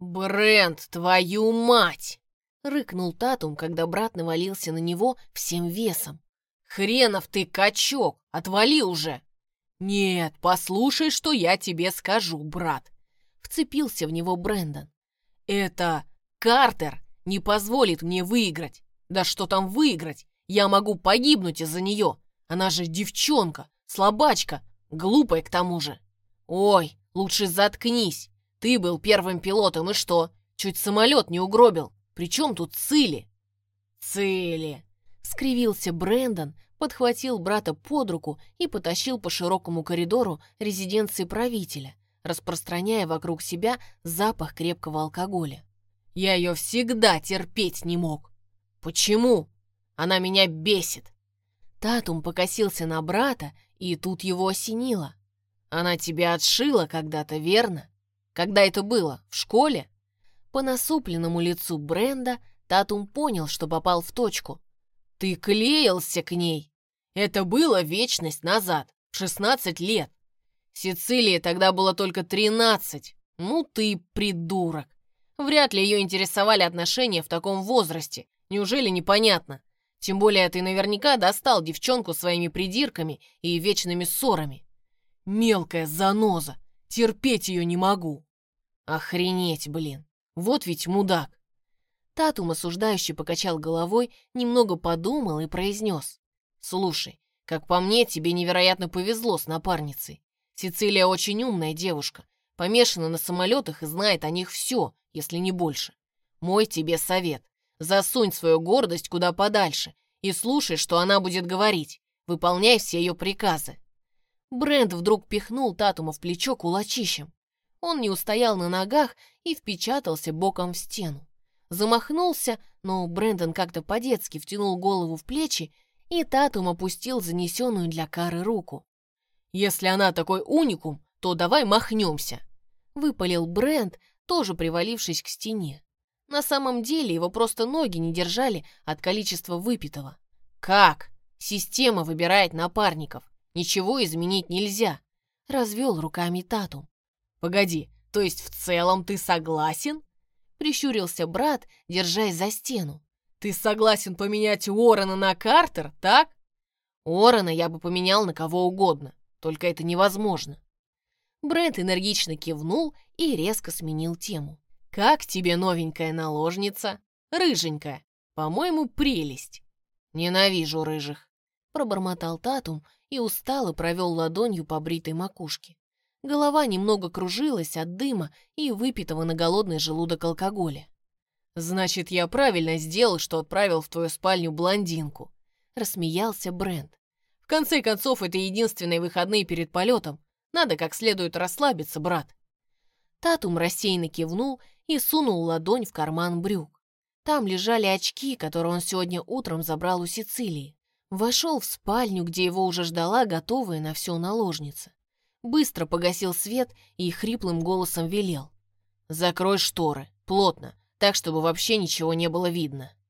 «Брент, твою мать!» — рыкнул Татум, когда брат навалился на него всем весом. «Хренов ты качок! Отвали уже!» «Нет, послушай, что я тебе скажу, брат!» Вцепился в него Брэндон. «Это Картер не позволит мне выиграть. Да что там выиграть? Я могу погибнуть из-за нее. Она же девчонка, слабачка, глупая к тому же. Ой, лучше заткнись. Ты был первым пилотом, и что? Чуть самолет не угробил. Причем тут Цили? Цили. Скривился Брэндон, подхватил брата под руку и потащил по широкому коридору резиденции правителя, распространяя вокруг себя запах крепкого алкоголя. Я ее всегда терпеть не мог. Почему? Она меня бесит. Татум покосился на брата, и тут его осенило. Она тебя отшила когда-то, верно? Когда это было? В школе? По насупленному лицу Бренда Татум понял, что попал в точку. Ты клеился к ней. Это было вечность назад, в 16 лет. Сицилии тогда было только 13. Ну ты придурок. Вряд ли ее интересовали отношения в таком возрасте. Неужели непонятно? Тем более ты наверняка достал девчонку своими придирками и вечными ссорами. Мелкая заноза. Терпеть ее не могу. Охренеть, блин. Вот ведь мудак. Татум осуждающий покачал головой, немного подумал и произнес. «Слушай, как по мне, тебе невероятно повезло с напарницей. Сицилия очень умная девушка, помешана на самолетах и знает о них все, если не больше. Мой тебе совет. Засунь свою гордость куда подальше и слушай, что она будет говорить. Выполняй все ее приказы». Брент вдруг пихнул Татума в плечо кулачищем. Он не устоял на ногах и впечатался боком в стену. Замахнулся, но Брэндон как-то по-детски втянул голову в плечи, и Татум опустил занесенную для кары руку. «Если она такой уникум, то давай махнемся!» Выпалил Брент, тоже привалившись к стене. На самом деле его просто ноги не держали от количества выпитого. «Как? Система выбирает напарников. Ничего изменить нельзя!» Развел руками Татум. «Погоди, то есть в целом ты согласен?» Прищурился брат, держась за стену. «Ты согласен поменять Уоррена на Картер, так?» «Уоррена я бы поменял на кого угодно, только это невозможно». Брент энергично кивнул и резко сменил тему. «Как тебе новенькая наложница? Рыженькая. По-моему, прелесть». «Ненавижу рыжих», — пробормотал Татум и устало провел ладонью по бритой макушке. Голова немного кружилась от дыма и выпитого на голодный желудок алкоголя. «Значит, я правильно сделал, что отправил в твою спальню блондинку», — рассмеялся Брент. «В конце концов, это единственные выходные перед полетом. Надо как следует расслабиться, брат». Татум рассеянно кивнул и сунул ладонь в карман брюк. Там лежали очки, которые он сегодня утром забрал у Сицилии. Вошел в спальню, где его уже ждала готовая на все наложница быстро погасил свет и хриплым голосом велел. «Закрой шторы, плотно, так, чтобы вообще ничего не было видно».